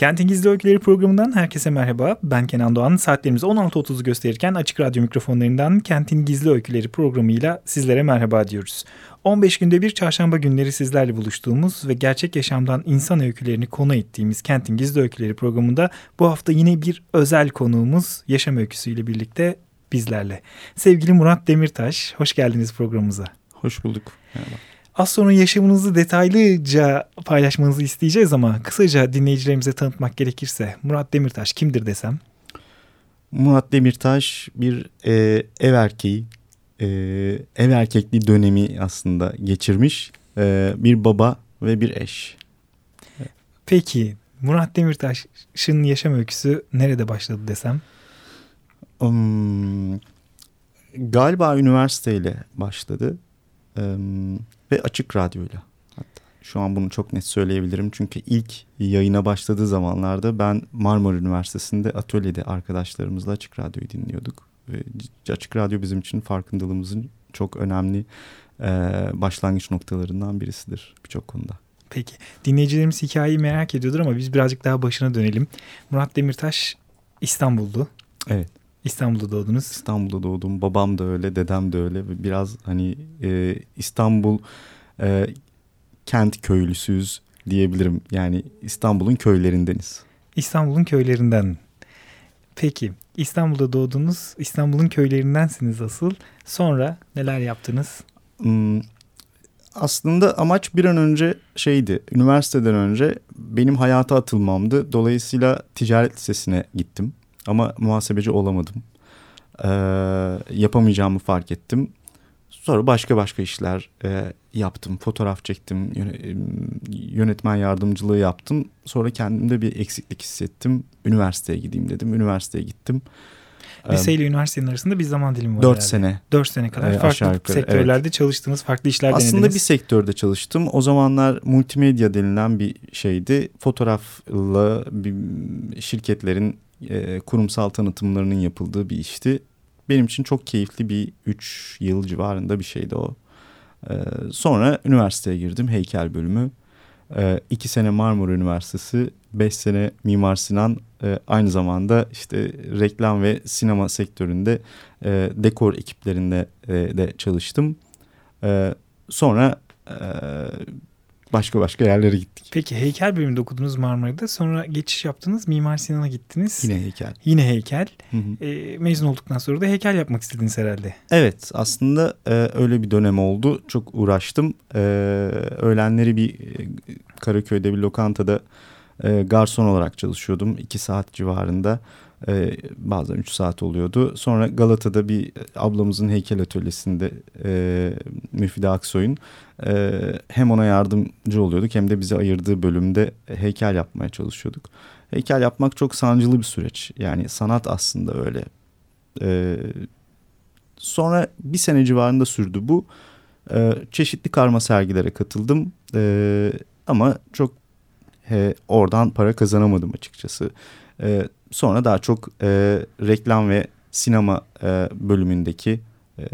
Kentin Gizli Öyküleri programından herkese merhaba. Ben Kenan Doğan. Saatlerimiz 16.30'u gösterirken Açık Radyo mikrofonlarından Kentin Gizli Öyküleri programıyla sizlere merhaba diyoruz. 15 günde bir çarşamba günleri sizlerle buluştuğumuz ve gerçek yaşamdan insan öykülerini konu ettiğimiz Kentin Gizli Öyküleri programında bu hafta yine bir özel konuğumuz yaşam öyküsüyle birlikte bizlerle. Sevgili Murat Demirtaş, hoş geldiniz programımıza. Hoş bulduk. Merhaba. Az sonra yaşamınızı detaylıca paylaşmanızı isteyeceğiz ama kısaca dinleyicilerimize tanıtmak gerekirse Murat Demirtaş kimdir desem? Murat Demirtaş bir e, ev erkeği, e, ev erkekliği dönemi aslında geçirmiş e, bir baba ve bir eş. Peki Murat Demirtaş'ın yaşam öyküsü nerede başladı desem? Um, galiba üniversiteyle başladı. Um, ve açık radyoyla. Hatta şu an bunu çok net söyleyebilirim çünkü ilk yayına başladığı zamanlarda ben Marmara Üniversitesi'nde atölyede arkadaşlarımızla açık radyoyu dinliyorduk. Ve açık radyo bizim için farkındalığımızın çok önemli e, başlangıç noktalarından birisidir birçok konuda. Peki dinleyicilerimiz hikayeyi merak ediyordur ama biz birazcık daha başına dönelim. Murat Demirtaş İstanbul'du. Evet. İstanbul'da doğdunuz. İstanbul'da doğdum. Babam da öyle, dedem de öyle. Biraz hani e, İstanbul e, kent köylüsüyüz diyebilirim. Yani İstanbul'un köylerindeniz. İstanbul'un köylerinden. Peki İstanbul'da doğdunuz. İstanbul'un köylerindensiniz asıl. Sonra neler yaptınız? Hmm, aslında amaç bir an önce şeydi. Üniversiteden önce benim hayata atılmamdı. Dolayısıyla ticaret lisesine gittim. Ama muhasebeci olamadım. Ee, yapamayacağımı fark ettim. Sonra başka başka işler e, yaptım. Fotoğraf çektim. Yönetmen yardımcılığı yaptım. Sonra kendimde bir eksiklik hissettim. Üniversiteye gideyim dedim. Üniversiteye gittim. Lise ile üniversitenin arasında bir zaman dilimi var. Dört herhalde. sene. Dört sene kadar. Ee, farklı yukarı, sektörlerde evet. çalıştınız, farklı işler Aslında denediniz. bir sektörde çalıştım. O zamanlar multimedya denilen bir şeydi. Fotoğrafla bir şirketlerin e, kurumsal tanıtımlarının yapıldığı bir işti. Benim için çok keyifli bir üç yıl civarında bir şeydi o. E, sonra üniversiteye girdim heykel bölümü. E, iki sene Marmara Üniversitesi, beş sene Mimar Sinan. E, aynı zamanda işte reklam ve sinema sektöründe e, dekor ekiplerinde e, de çalıştım. E, sonra e, başka başka yerlere gittik. Peki heykel bölümünde okudunuz Marmara'da. Sonra geçiş yaptınız. Mimar Sinan'a gittiniz. Yine heykel. Yine heykel. Hı hı. E, mezun olduktan sonra da heykel yapmak istediniz herhalde. Evet aslında e, öyle bir dönem oldu. Çok uğraştım. E, öğlenleri bir e, Karaköy'de bir lokantada e, garson olarak çalışıyordum. iki saat civarında. E, bazen 3 saat oluyordu. Sonra Galata'da bir ablamızın heykel atölyesinde e, Müfide Aksoy'un e, hem ona yardımcı oluyorduk hem de bize ayırdığı bölümde heykel yapmaya çalışıyorduk. Heykel yapmak çok sancılı bir süreç. Yani sanat aslında öyle. E, sonra bir sene civarında sürdü bu. E, çeşitli karma sergilere katıldım. E, ama çok e, oradan para kazanamadım açıkçası. E, sonra daha çok e, reklam ve sinema e, bölümündeki e,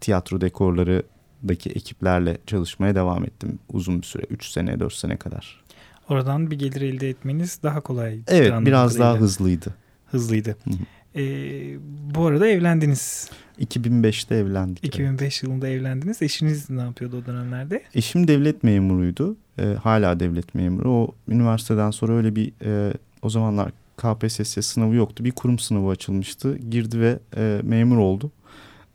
tiyatro dekorlarıdaki ekiplerle çalışmaya devam ettim uzun bir süre. Üç sene, dört sene kadar. Oradan bir gelir elde etmeniz daha kolay. Evet, biraz daha hızlıydı. Hızlıydı. Hı hı. Ee, bu arada evlendiniz. 2005'te evlendik. 2005 evet. yılında evlendiniz. Eşiniz ne yapıyordu o dönemlerde? Eşim devlet memuruydu. E, hala devlet memuru. O üniversiteden sonra öyle bir e, o zamanlar KPSS sınavı yoktu. Bir kurum sınavı açılmıştı. Girdi ve e, memur oldu.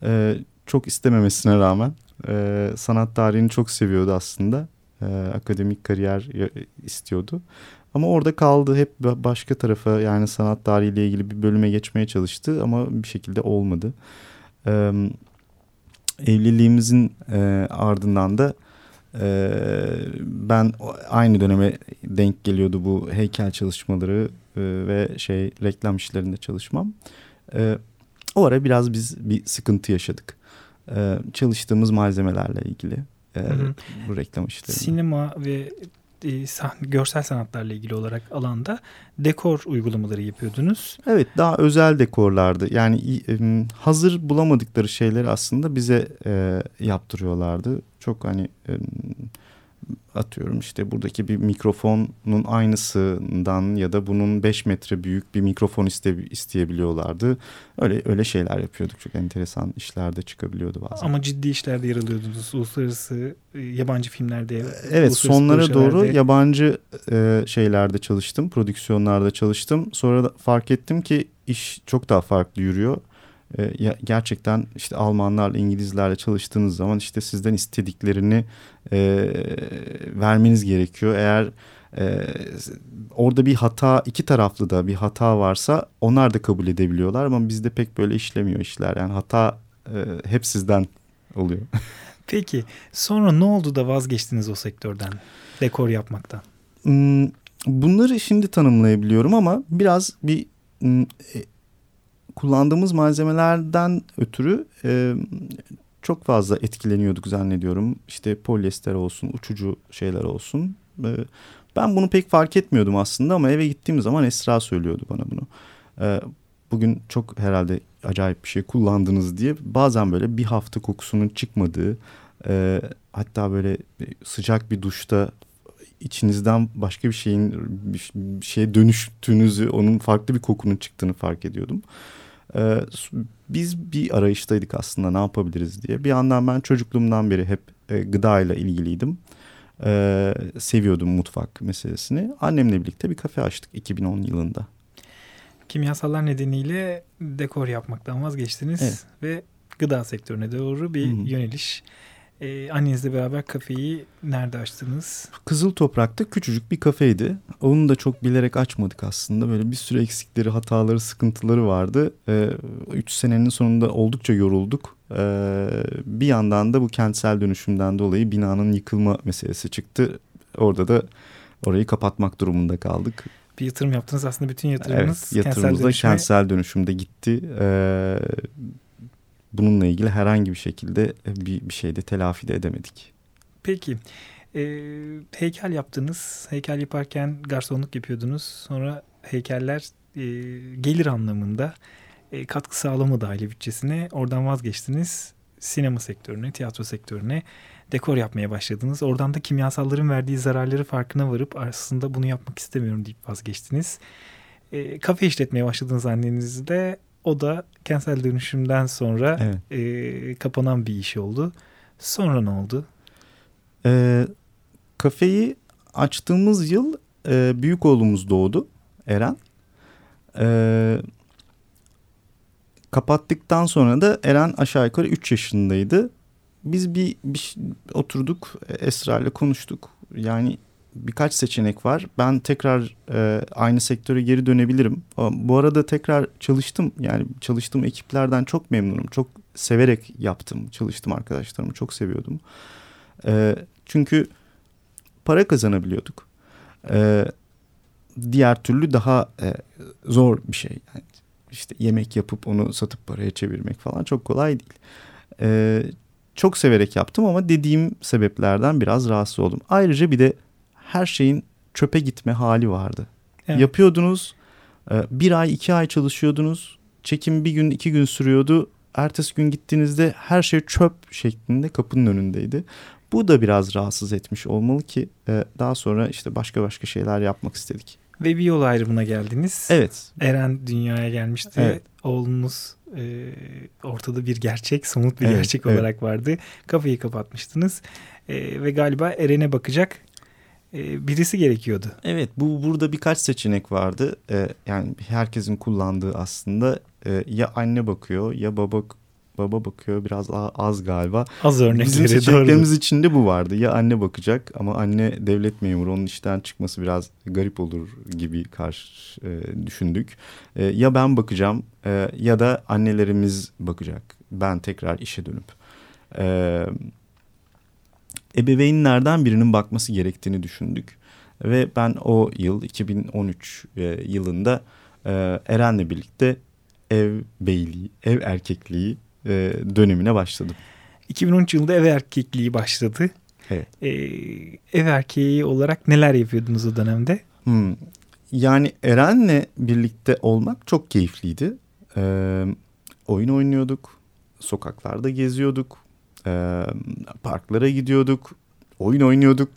E, çok istememesine rağmen e, sanat tarihini çok seviyordu aslında. E, akademik kariyer istiyordu. Ama orada kaldı hep başka tarafa yani sanat tarihiyle ilgili bir bölüme geçmeye çalıştı ama bir şekilde olmadı. E, evliliğimizin e, ardından da E, ben aynı döneme denk geliyordu bu heykel çalışmaları e, ve şey reklam işlerinde çalışmam. E, o ara biraz biz bir sıkıntı yaşadık. E, çalıştığımız malzemelerle ilgili e, hı hı. bu reklam işlerinde. Sinema ve e, sahne, görsel sanatlarla ilgili olarak alanda dekor uygulamaları yapıyordunuz. Evet daha özel dekorlardı. Yani e, hazır bulamadıkları şeyleri aslında bize e, yaptırıyorlardı. Çok hani e, atıyorum işte buradaki bir mikrofonun aynısından ya da bunun 5 metre büyük bir mikrofon iste, isteyebiliyorlardı. Öyle öyle şeyler yapıyorduk. Çok enteresan işler de çıkabiliyordu bazen. Ama ciddi işlerde yer alıyordunuz. Uluslararası e, yabancı filmlerde. Evet sonlara doğru yabancı e, şeylerde çalıştım. Prodüksiyonlarda çalıştım. Sonra fark ettim ki iş çok daha farklı yürüyor. E, gerçekten işte Almanlarla İngilizlerle çalıştığınız zaman işte sizden istediklerini e, vermeniz gerekiyor. Eğer e, orada bir hata iki taraflı da bir hata varsa onlar da kabul edebiliyorlar ama bizde pek böyle işlemiyor işler. Yani hata e, hep sizden oluyor. Peki sonra ne oldu da vazgeçtiniz o sektörden dekor yapmaktan? Hmm, bunları şimdi tanımlayabiliyorum ama biraz bir hmm, e, kullandığımız malzemelerden ötürü e, çok fazla etkileniyorduk zannediyorum. İşte polyester olsun, uçucu şeyler olsun. E, ben bunu pek fark etmiyordum aslında ama eve gittiğim zaman Esra söylüyordu bana bunu. E, bugün çok herhalde acayip bir şey kullandınız diye bazen böyle bir hafta kokusunun çıkmadığı e, hatta böyle sıcak bir duşta içinizden başka bir şeyin bir şeye dönüştüğünüzü onun farklı bir kokunun çıktığını fark ediyordum. Ee, biz bir arayıştaydık aslında ne yapabiliriz diye. Bir yandan ben çocukluğumdan beri hep e, gıdayla ilgiliydim. Ee, seviyordum mutfak meselesini. Annemle birlikte bir kafe açtık 2010 yılında. Kimyasallar nedeniyle dekor yapmaktan vazgeçtiniz evet. ve gıda sektörüne doğru bir Hı-hı. yöneliş. Ee, annenizle beraber kafeyi nerede açtınız? Kızıl Toprak'ta küçücük bir kafeydi. Onu da çok bilerek açmadık aslında. Böyle bir sürü eksikleri, hataları, sıkıntıları vardı. Ee, üç senenin sonunda oldukça yorulduk. Ee, bir yandan da bu kentsel dönüşümden dolayı binanın yıkılma meselesi çıktı. Orada da orayı kapatmak durumunda kaldık. Bir yatırım yaptınız aslında bütün yatırımınız evet, yatırımımız kentsel, dönüşüme... kentsel dönüşümde gitti. Ee, bununla ilgili herhangi bir şekilde bir, bir şeyde telafi de edemedik. Peki e, heykel yaptınız. Heykel yaparken garsonluk yapıyordunuz. Sonra heykeller e, gelir anlamında e, katkı sağlamadı aile bütçesine. Oradan vazgeçtiniz. Sinema sektörüne, tiyatro sektörüne dekor yapmaya başladınız. Oradan da kimyasalların verdiği zararları farkına varıp aslında bunu yapmak istemiyorum deyip vazgeçtiniz. E, kafe işletmeye başladığınız annenizde o da kentsel dönüşümden sonra evet. e, kapanan bir iş oldu. Sonra ne oldu? E, kafeyi açtığımız yıl e, büyük oğlumuz doğdu Eren. E, kapattıktan sonra da Eren aşağı yukarı 3 yaşındaydı. Biz bir, bir oturduk Esra ile konuştuk. Yani birkaç seçenek var. Ben tekrar e, aynı sektöre geri dönebilirim. Bu arada tekrar çalıştım. Yani çalıştığım ekiplerden çok memnunum. Çok severek yaptım. Çalıştım arkadaşlarımı çok seviyordum. E, çünkü para kazanabiliyorduk. E, diğer türlü daha e, zor bir şey. Yani işte yemek yapıp onu satıp paraya çevirmek falan çok kolay değil. E, çok severek yaptım ama dediğim sebeplerden biraz rahatsız oldum. Ayrıca bir de her şeyin çöpe gitme hali vardı. Evet. Yapıyordunuz e, bir ay iki ay çalışıyordunuz çekim bir gün iki gün sürüyordu. Ertesi gün gittiğinizde her şey çöp şeklinde kapının önündeydi. Bu da biraz rahatsız etmiş olmalı ki e, daha sonra işte başka başka şeyler yapmak istedik. Ve bir yol ayrımına geldiniz. Evet. Eren dünyaya gelmişti. Evet. Oğlunuz e, ortada bir gerçek, somut bir evet, gerçek evet. olarak vardı. Kafayı kapatmıştınız. E, ve galiba Eren'e bakacak e, birisi gerekiyordu. Evet bu burada birkaç seçenek vardı. E, yani herkesin kullandığı aslında e, ya anne bakıyor ya baba baba bakıyor biraz az galiba. Az örnekleri Bizim seçeneklerimiz içinde bu vardı. Ya anne bakacak ama anne devlet memuru onun işten çıkması biraz garip olur gibi karşı e, düşündük. E, ya ben bakacağım e, ya da annelerimiz bakacak. Ben tekrar işe dönüp. E, ebeveynlerden birinin bakması gerektiğini düşündük. Ve ben o yıl 2013 e, yılında e, Eren'le birlikte ev beyliği, ev erkekliği e, dönemine başladım. 2013 yılında ev erkekliği başladı. Evet. Ee, ev erkeği olarak neler yapıyordunuz o dönemde? Hmm. Yani Eren'le birlikte olmak çok keyifliydi. Ee, oyun oynuyorduk, sokaklarda geziyorduk, e, parklara gidiyorduk, oyun oynuyorduk.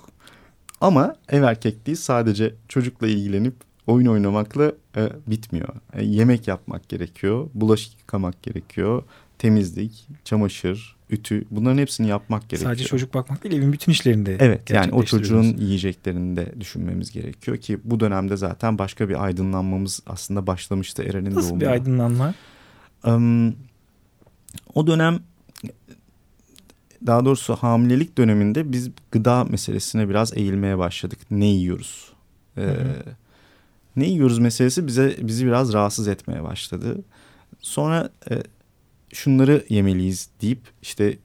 Ama ev erkekliği sadece çocukla ilgilenip oyun oynamakla e, bitmiyor. E, yemek yapmak gerekiyor, bulaşık yıkamak gerekiyor, temizlik, çamaşır, ütü bunların hepsini yapmak gerekiyor. Sadece çocuk bakmak değil evin bütün işlerinde. Evet yani o çocuğun yiyeceklerini de düşünmemiz gerekiyor ki bu dönemde zaten başka bir aydınlanmamız aslında başlamıştı Eren'in doğumunda. Nasıl bir aydınlanma? Um, o dönem daha doğrusu hamilelik döneminde biz gıda meselesine biraz eğilmeye başladık. Ne yiyoruz? Ee, ne yiyoruz meselesi bize bizi biraz rahatsız etmeye başladı. Sonra e, şunları yemeliyiz deyip işte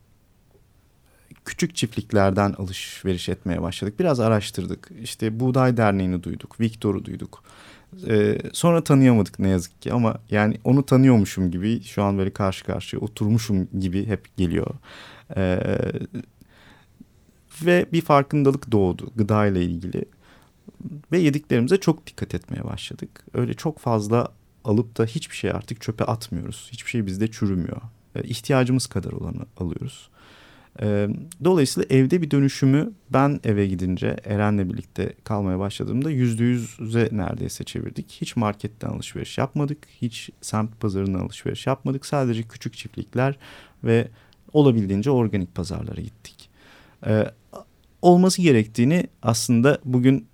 küçük çiftliklerden alışveriş etmeye başladık. Biraz araştırdık. İşte Buğday Derneği'ni duyduk, Viktor'u duyduk. Ee, sonra tanıyamadık ne yazık ki ama yani onu tanıyormuşum gibi şu an böyle karşı karşıya oturmuşum gibi hep geliyor. Ee, ve bir farkındalık doğdu gıda ile ilgili ve yediklerimize çok dikkat etmeye başladık. Öyle çok fazla alıp da hiçbir şey artık çöpe atmıyoruz. Hiçbir şey bizde çürümüyor. Ee, ihtiyacımız kadar olanı alıyoruz. Ee, dolayısıyla evde bir dönüşümü ben eve gidince Eren'le birlikte kalmaya başladığımda yüzde yüze neredeyse çevirdik. Hiç marketten alışveriş yapmadık. Hiç semt pazarından alışveriş yapmadık. Sadece küçük çiftlikler ve olabildiğince organik pazarlara gittik. Ee, olması gerektiğini aslında bugün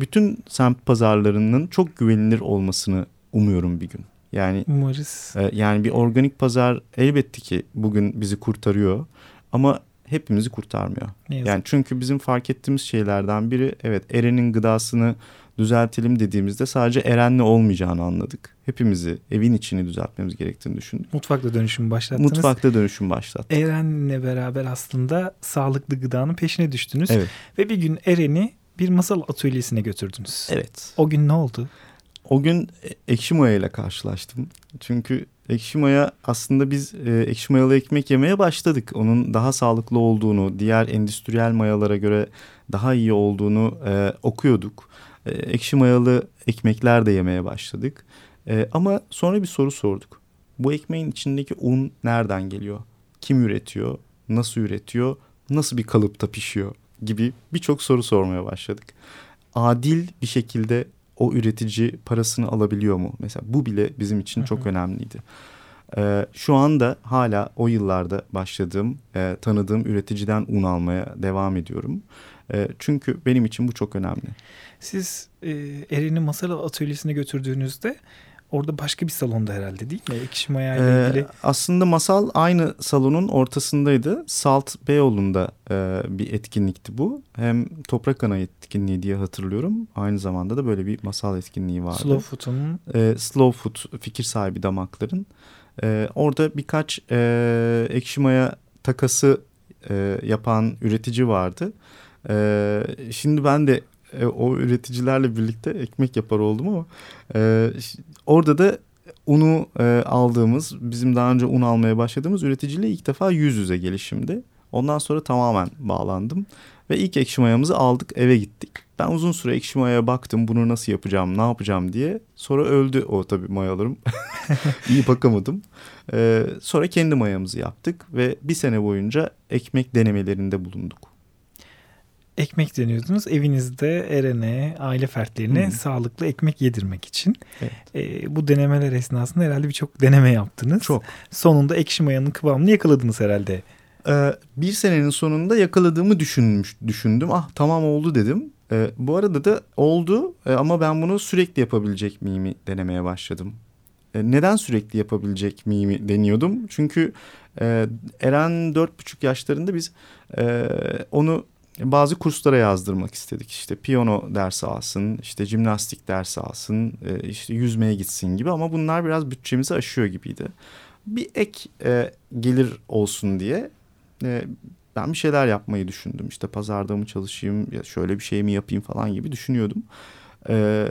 bütün semt pazarlarının çok güvenilir olmasını umuyorum bir gün. Yani umarız. E, yani bir organik pazar elbette ki bugün bizi kurtarıyor ama hepimizi kurtarmıyor. Yani çünkü bizim fark ettiğimiz şeylerden biri evet Eren'in gıdasını düzeltelim dediğimizde sadece Eren'le olmayacağını anladık. Hepimizi evin içini düzeltmemiz gerektiğini düşündük. Mutfakta dönüşüm başlattınız. Mutfakta dönüşüm başlattık. Eren'le beraber aslında sağlıklı gıdanın peşine düştünüz. Evet. Ve bir gün Eren'i bir masal atölyesine götürdünüz. Evet. O gün ne oldu? O gün ekşi maya ile karşılaştım. Çünkü ekşi maya aslında biz e, ekşi mayalı ekmek yemeye başladık. Onun daha sağlıklı olduğunu, diğer endüstriyel mayalara göre daha iyi olduğunu e, okuyorduk. E, ekşi mayalı ekmekler de yemeye başladık. E, ama sonra bir soru sorduk. Bu ekmeğin içindeki un nereden geliyor? Kim üretiyor? Nasıl üretiyor? Nasıl bir kalıpta pişiyor? Gibi birçok soru sormaya başladık. Adil bir şekilde o üretici parasını alabiliyor mu? Mesela bu bile bizim için çok önemliydi. Ee, şu anda hala o yıllarda başladığım, e, tanıdığım üreticiden un almaya devam ediyorum. E, çünkü benim için bu çok önemli. Siz e, Eren'i masal atölyesine götürdüğünüzde orada başka bir salonda herhalde değil mi? Ekşi Maya ile ilgili. Ee, aslında masal aynı salonun ortasındaydı. Salt Beyoğlu'nda e, bir etkinlikti bu. Hem Toprak Ana etkinliği diye hatırlıyorum. Aynı zamanda da böyle bir masal etkinliği vardı. Slow Food'un. E, Slow Food fikir sahibi damakların. E, orada birkaç e, Ekşi Maya takası e, yapan üretici vardı. E, şimdi ben de e, o üreticilerle birlikte ekmek yapar oldum ama e, orada da unu e, aldığımız bizim daha önce un almaya başladığımız üreticiyle ilk defa yüz yüze gelişimdi. Ondan sonra tamamen bağlandım ve ilk ekşi mayamızı aldık eve gittik. Ben uzun süre ekşi mayaya baktım bunu nasıl yapacağım ne yapacağım diye. Sonra öldü o tabii mayalarım. İyi bakamadım. Ee, sonra kendi mayamızı yaptık ve bir sene boyunca ekmek denemelerinde bulunduk ekmek deniyordunuz. Evinizde Eren'e, aile fertlerine hmm. sağlıklı ekmek yedirmek için. Evet. E, bu denemeler esnasında herhalde birçok deneme yaptınız. Çok. Sonunda ekşi mayanın kıvamını yakaladınız herhalde. Ee, bir senenin sonunda yakaladığımı düşünmüş, düşündüm. Ah tamam oldu dedim. Ee, bu arada da oldu ee, ama ben bunu sürekli yapabilecek miyimi denemeye başladım. Ee, neden sürekli yapabilecek miyimi deniyordum? Çünkü e, Eren dört buçuk yaşlarında biz e, onu bazı kurslara yazdırmak istedik. İşte piyano dersi alsın, işte jimnastik dersi alsın, e, işte yüzmeye gitsin gibi ama bunlar biraz bütçemizi aşıyor gibiydi. Bir ek e, gelir olsun diye e, ben bir şeyler yapmayı düşündüm. İşte pazarda mı çalışayım ya şöyle bir şey mi yapayım falan gibi düşünüyordum. E,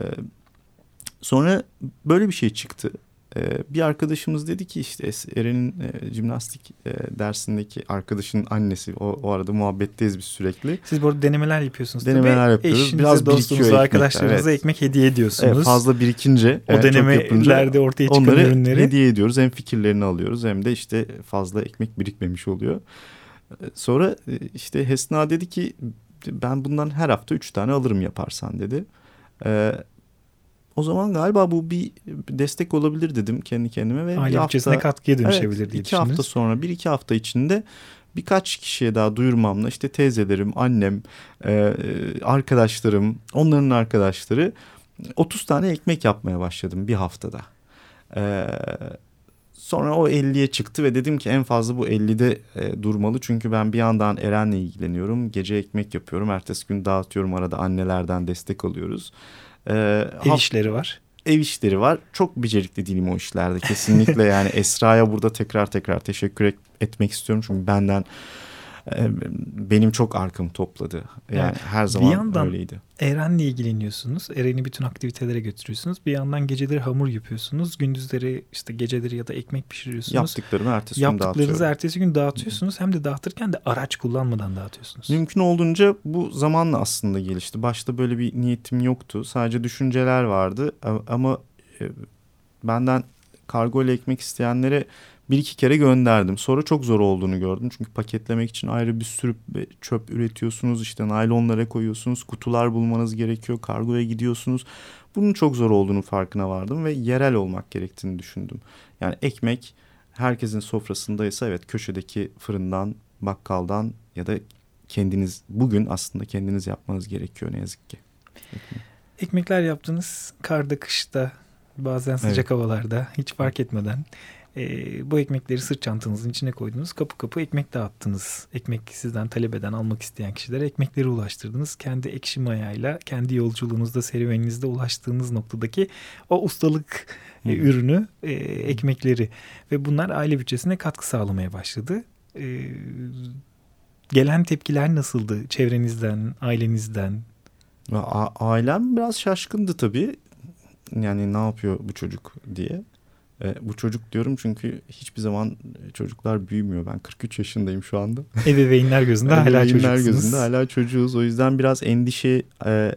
sonra böyle bir şey çıktı. Ee, bir arkadaşımız dedi ki işte Eren'in e, jimnastik e, dersindeki arkadaşının annesi o, o arada muhabbetteyiz biz sürekli. Siz bu arada denemeler yapıyorsunuz denemeler tabii. yapıyoruz. Eşinize, Biraz dostunuza, arkadaşlarınıza evet. ekmek hediye ediyorsunuz. Evet, fazla birikince o denemelerde ortaya çıkan onları ürünleri hediye ediyoruz. Hem fikirlerini alıyoruz hem de işte fazla ekmek birikmemiş oluyor. Sonra e, işte Hesna dedi ki ben bundan her hafta üç tane alırım yaparsan dedi. Ee, o zaman galiba bu bir destek olabilir dedim kendi kendime. ve Aile bütçesine katkıya dönüşebilir evet, diye iki hafta sonra bir iki hafta içinde birkaç kişiye daha duyurmamla işte teyzelerim, annem, e, arkadaşlarım, onların arkadaşları 30 tane ekmek yapmaya başladım bir haftada. E, sonra o 50'ye çıktı ve dedim ki en fazla bu 50'de e, durmalı. Çünkü ben bir yandan Eren'le ilgileniyorum. Gece ekmek yapıyorum. Ertesi gün dağıtıyorum. Arada annelerden destek alıyoruz. Ee, ev işleri var. Ev işleri var. Çok becerikli değilim o işlerde kesinlikle. yani Esra'ya burada tekrar tekrar teşekkür et, etmek istiyorum. Çünkü benden benim çok arkamı topladı. Yani evet. her zaman bir yandan öyleydi. Eren'le ilgileniyorsunuz. Eren'i bütün aktivitelere götürüyorsunuz. Bir yandan geceleri hamur yapıyorsunuz. Gündüzleri işte geceleri ya da ekmek pişiriyorsunuz. Yaptıklarımı ertesi gün dağıtıyorum. Yaptıklarınızı ertesi gün dağıtıyorsunuz. Hem de dağıtırken de araç kullanmadan dağıtıyorsunuz. Mümkün olduğunca bu zamanla aslında gelişti. Başta böyle bir niyetim yoktu. Sadece düşünceler vardı. Ama e, benden kargo ile ekmek isteyenlere bir iki kere gönderdim. Sonra çok zor olduğunu gördüm. Çünkü paketlemek için ayrı bir sürü çöp üretiyorsunuz. İşte naylonlara koyuyorsunuz. Kutular bulmanız gerekiyor. Kargoya gidiyorsunuz. Bunun çok zor olduğunu farkına vardım ve yerel olmak gerektiğini düşündüm. Yani ekmek herkesin sofrasındaysa evet köşedeki fırından, bakkaldan ya da kendiniz bugün aslında kendiniz yapmanız gerekiyor ne yazık ki. Ekmek. Ekmekler yaptınız karda, kışta, bazen sıcak evet. havalarda hiç fark etmeden e, bu ekmekleri sırt çantanızın içine koydunuz. Kapı kapı ekmek dağıttınız. Ekmek sizden talep eden, almak isteyen kişilere ekmekleri ulaştırdınız. Kendi ekşi mayayla, kendi yolculuğunuzda, serüveninizde ulaştığınız noktadaki o ustalık e, ürünü, e, ekmekleri ve bunlar aile bütçesine katkı sağlamaya başladı. E, gelen tepkiler nasıldı çevrenizden, ailenizden? A ailem biraz şaşkındı tabii. Yani ne yapıyor bu çocuk diye. E, bu çocuk diyorum çünkü hiçbir zaman çocuklar büyümüyor. Ben 43 yaşındayım şu anda. Ebeveynler gözünde hala çocuksunuz. Ebeveynler gözünde hala çocuğuz. O yüzden biraz endişe e, e,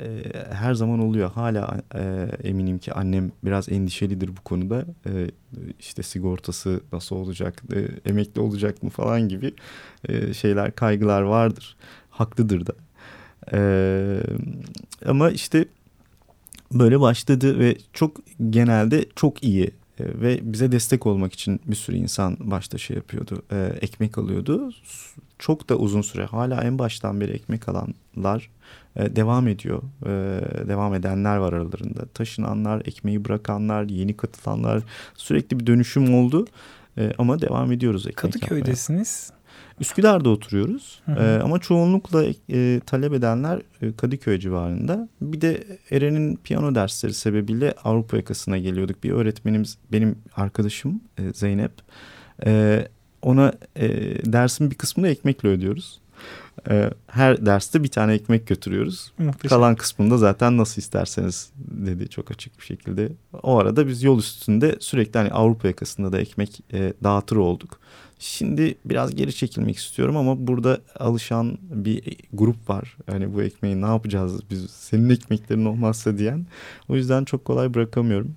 her zaman oluyor. Hala e, eminim ki annem biraz endişelidir bu konuda. E, işte sigortası nasıl olacak, e, emekli olacak mı falan gibi e, şeyler, kaygılar vardır. Haklıdır da. E, ama işte böyle başladı ve çok genelde çok iyi e, ve bize destek olmak için bir sürü insan başta şey yapıyordu. E, ekmek alıyordu. Çok da uzun süre hala en baştan beri ekmek alanlar e, devam ediyor. E, devam edenler var aralarında. Taşınanlar, ekmeği bırakanlar, yeni katılanlar sürekli bir dönüşüm oldu. E, ama devam ediyoruz ekmek Kadıköy'desiniz. Yapmaya. Üsküdar'da oturuyoruz hı hı. E, ama çoğunlukla e, talep edenler e, Kadıköy civarında. Bir de Eren'in piyano dersleri sebebiyle Avrupa yakasına geliyorduk. Bir öğretmenimiz benim arkadaşım e, Zeynep. E, ona e, dersin bir kısmını ekmekle ödüyoruz. E, her derste bir tane ekmek götürüyoruz. Muhteşem. Kalan kısmında zaten nasıl isterseniz dedi çok açık bir şekilde. O arada biz yol üstünde sürekli hani Avrupa yakasında da ekmek e, dağıtır olduk. Şimdi biraz geri çekilmek istiyorum ama burada alışan bir grup var. Hani bu ekmeği ne yapacağız biz senin ekmeklerin olmazsa diyen. O yüzden çok kolay bırakamıyorum.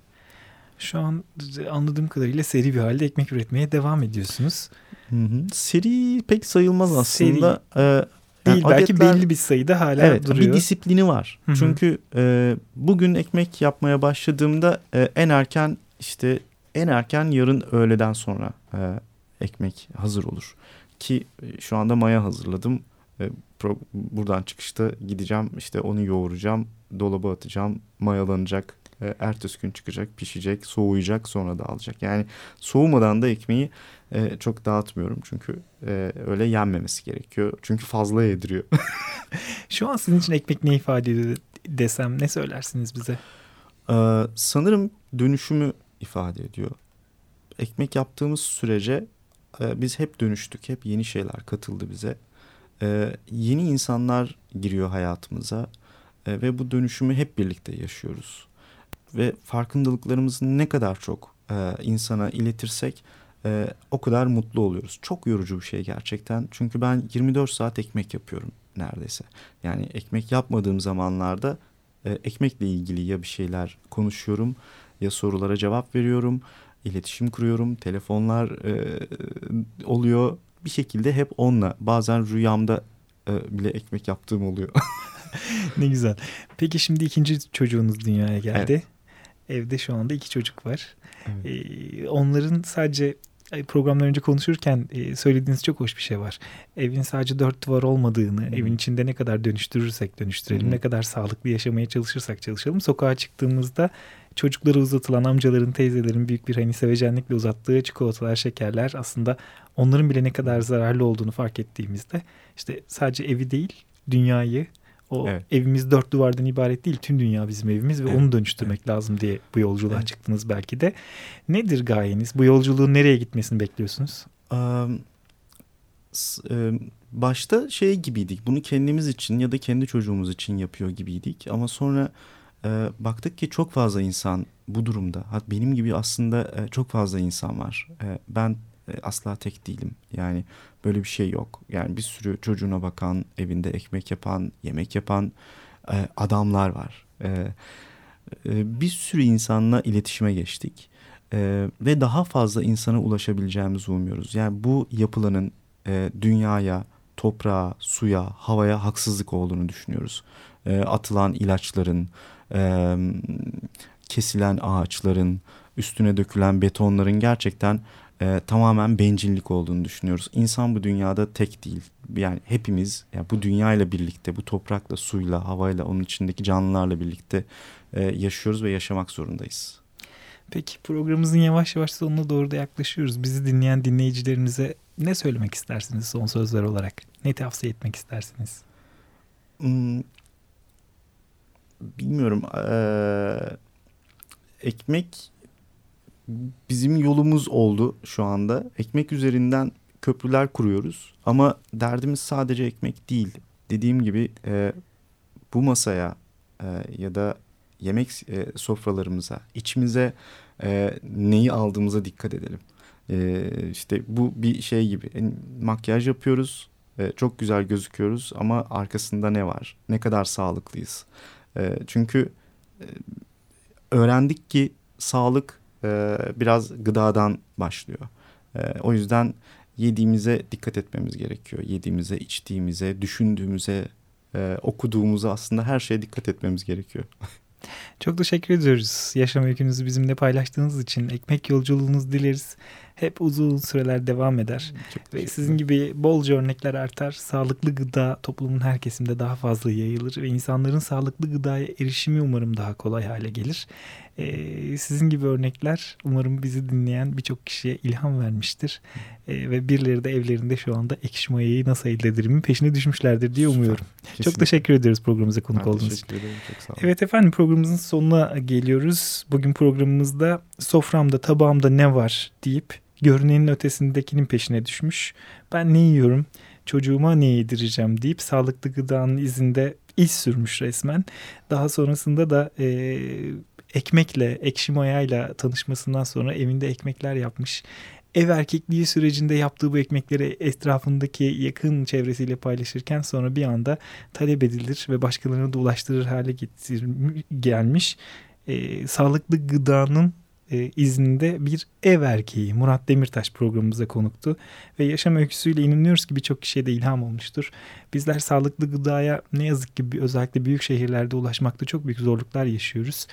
Şu an anladığım kadarıyla seri bir halde ekmek üretmeye devam ediyorsunuz. Hı hı. Seri pek sayılmaz aslında. Seri. Ee, Değil yani belki belli bir sayıda hala evet, duruyor. Bir disiplini var. Hı hı. Çünkü e, bugün ekmek yapmaya başladığımda e, en erken işte en erken yarın öğleden sonra e, ekmek hazır olur. Ki e, şu anda maya hazırladım. E, buradan çıkışta gideceğim işte onu yoğuracağım, dolaba atacağım, mayalanacak. E, ertesi gün çıkacak, pişecek, soğuyacak, sonra da alacak. Yani soğumadan da ekmeği çok dağıtmıyorum çünkü öyle yenmemesi gerekiyor. Çünkü fazla yediriyor. Şu an sizin için ekmek ne ifade ediyor desem ne söylersiniz bize? sanırım dönüşümü ifade ediyor. Ekmek yaptığımız sürece e, biz hep dönüştük. Hep yeni şeyler katıldı bize. e, yeni insanlar giriyor hayatımıza e, ve bu dönüşümü hep birlikte yaşıyoruz. Ve farkındalıklarımızı ne kadar çok e, insana iletirsek e, o kadar mutlu oluyoruz. Çok yorucu bir şey gerçekten. Çünkü ben 24 saat ekmek yapıyorum neredeyse. Yani ekmek yapmadığım zamanlarda e, ekmekle ilgili ya bir şeyler konuşuyorum ya sorulara cevap veriyorum, iletişim kuruyorum, telefonlar e, oluyor. Bir şekilde hep onunla. Bazen rüyamda e, bile ekmek yaptığım oluyor. ne güzel. Peki şimdi ikinci çocuğunuz dünyaya geldi. Evet. Evde şu anda iki çocuk var. Evet. Ee, onların sadece programdan önce konuşurken e, söylediğiniz çok hoş bir şey var. Evin sadece dört duvar olmadığını, Hı-hı. evin içinde ne kadar dönüştürürsek dönüştürelim, Hı-hı. ne kadar sağlıklı yaşamaya çalışırsak çalışalım. Sokağa çıktığımızda çocuklara uzatılan amcaların, teyzelerin büyük bir hani sevecenlikle uzattığı çikolatalar, şekerler aslında onların bile ne kadar zararlı olduğunu fark ettiğimizde işte sadece evi değil, dünyayı, o evet. evimiz dört duvardan ibaret değil. Tüm dünya bizim evimiz ve evet. onu dönüştürmek evet. lazım diye bu yolculuğa evet. çıktınız belki de. Nedir gayeniz? Bu yolculuğun nereye gitmesini bekliyorsunuz? Um, başta şey gibiydik. Bunu kendimiz için ya da kendi çocuğumuz için yapıyor gibiydik. Ama sonra e, baktık ki çok fazla insan bu durumda. Benim gibi aslında e, çok fazla insan var. E, ben e, asla tek değilim. Yani böyle bir şey yok. Yani bir sürü çocuğuna bakan, evinde ekmek yapan, yemek yapan e, adamlar var. E, bir sürü insanla iletişime geçtik. Ve daha fazla insana ulaşabileceğimizi umuyoruz. Yani bu yapılanın dünyaya, toprağa, suya, havaya haksızlık olduğunu düşünüyoruz. Atılan ilaçların, kesilen ağaçların, üstüne dökülen betonların gerçekten e, tamamen bencillik olduğunu düşünüyoruz. İnsan bu dünyada tek değil. Yani hepimiz yani bu dünyayla birlikte, bu toprakla, suyla, havayla, onun içindeki canlılarla birlikte e, yaşıyoruz ve yaşamak zorundayız. Peki programımızın yavaş yavaş sonuna doğru da yaklaşıyoruz. Bizi dinleyen dinleyicilerimize ne söylemek istersiniz son sözler olarak? Ne tavsiye etmek istersiniz? Hmm, bilmiyorum. Ee, ekmek bizim yolumuz oldu şu anda. Ekmek üzerinden köprüler kuruyoruz. Ama derdimiz sadece ekmek değil. Dediğim gibi e, bu masaya e, ya da yemek e, sofralarımıza, içimize e, neyi aldığımıza dikkat edelim. E, işte bu bir şey gibi. Yani makyaj yapıyoruz, e, çok güzel gözüküyoruz ama arkasında ne var? Ne kadar sağlıklıyız? E, çünkü e, öğrendik ki sağlık e, biraz gıdadan başlıyor. E, o yüzden yediğimize dikkat etmemiz gerekiyor. Yediğimize, içtiğimize, düşündüğümüze, e, okuduğumuza aslında her şeye dikkat etmemiz gerekiyor. Çok teşekkür ediyoruz. Yaşam öykünüzü bizimle paylaştığınız için. Ekmek yolculuğunuz dileriz. Hep uzun süreler devam eder. Ve sizin gibi bolca örnekler artar. Sağlıklı gıda toplumun her kesimde daha fazla yayılır. Ve insanların sağlıklı gıdaya erişimi umarım daha kolay hale gelir. Ee, sizin gibi örnekler umarım bizi dinleyen birçok kişiye ilham vermiştir. Ee, ve birileri de evlerinde şu anda ekşi mayayı nasıl elde ederimin peşine düşmüşlerdir diye umuyorum. Kesinlikle. Çok teşekkür ediyoruz programımıza konuk ben olduğunuz için. Ederim, çok sağ olun. Evet efendim programımızın sonuna geliyoruz. Bugün programımızda soframda tabağımda ne var deyip görünenin ötesindekinin peşine düşmüş. Ben ne yiyorum? çocuğuma ne yedireceğim deyip sağlıklı gıdanın izinde iz sürmüş resmen. Daha sonrasında da e, ekmekle, ekşi mayayla tanışmasından sonra evinde ekmekler yapmış. Ev erkekliği sürecinde yaptığı bu ekmekleri etrafındaki yakın çevresiyle paylaşırken sonra bir anda talep edilir ve başkalarına da ulaştırır hale getir, gelmiş. E, sağlıklı gıdanın e, izninde bir ev erkeği Murat Demirtaş programımıza konuktu. Ve yaşam öyküsüyle inanıyoruz ki birçok kişiye de ilham olmuştur. Bizler sağlıklı gıdaya ne yazık ki özellikle büyük şehirlerde ulaşmakta çok büyük zorluklar yaşıyoruz.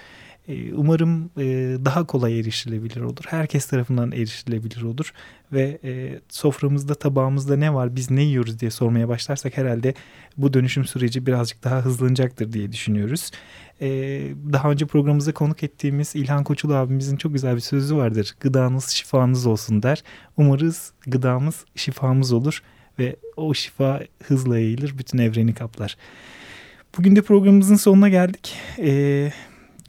Ee, umarım e, daha kolay erişilebilir olur. Herkes tarafından erişilebilir olur. Ve e, soframızda tabağımızda ne var biz ne yiyoruz diye sormaya başlarsak herhalde bu dönüşüm süreci birazcık daha hızlanacaktır diye düşünüyoruz. Ee, daha önce programımıza konuk ettiğimiz İlhan Koçul abimizin çok güzel bir sözü vardır. Gıdanız şifanız olsun der. Umarız gıdamız şifamız olur ve o şifa hızla yayılır bütün evreni kaplar. Bugün de programımızın sonuna geldik. Ee,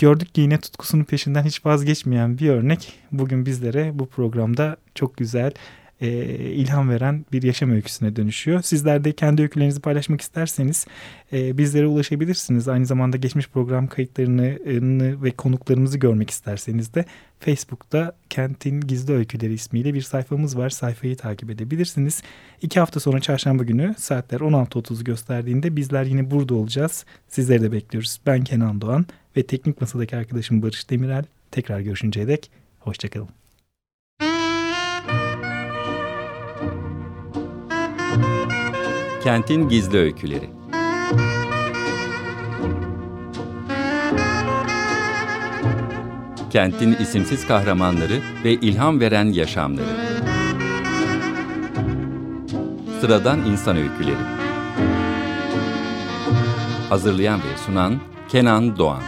gördük ki yine tutkusunun peşinden hiç vazgeçmeyen bir örnek bugün bizlere bu programda çok güzel e, ilham veren bir yaşam öyküsüne dönüşüyor. Sizler de kendi öykülerinizi paylaşmak isterseniz e, bizlere ulaşabilirsiniz. Aynı zamanda geçmiş program kayıtlarını ve konuklarımızı görmek isterseniz de Facebook'ta Kentin Gizli Öyküleri ismiyle bir sayfamız var. Sayfayı takip edebilirsiniz. İki hafta sonra çarşamba günü saatler 16.30 gösterdiğinde bizler yine burada olacağız. Sizleri de bekliyoruz. Ben Kenan Doğan ve teknik masadaki arkadaşım Barış Demirel. Tekrar görüşünceye dek hoşçakalın. Kentin Gizli Öyküleri Kentin isimsiz kahramanları ve ilham veren yaşamları. Sıradan insan öyküleri. Hazırlayan ve sunan Kenan Doğan.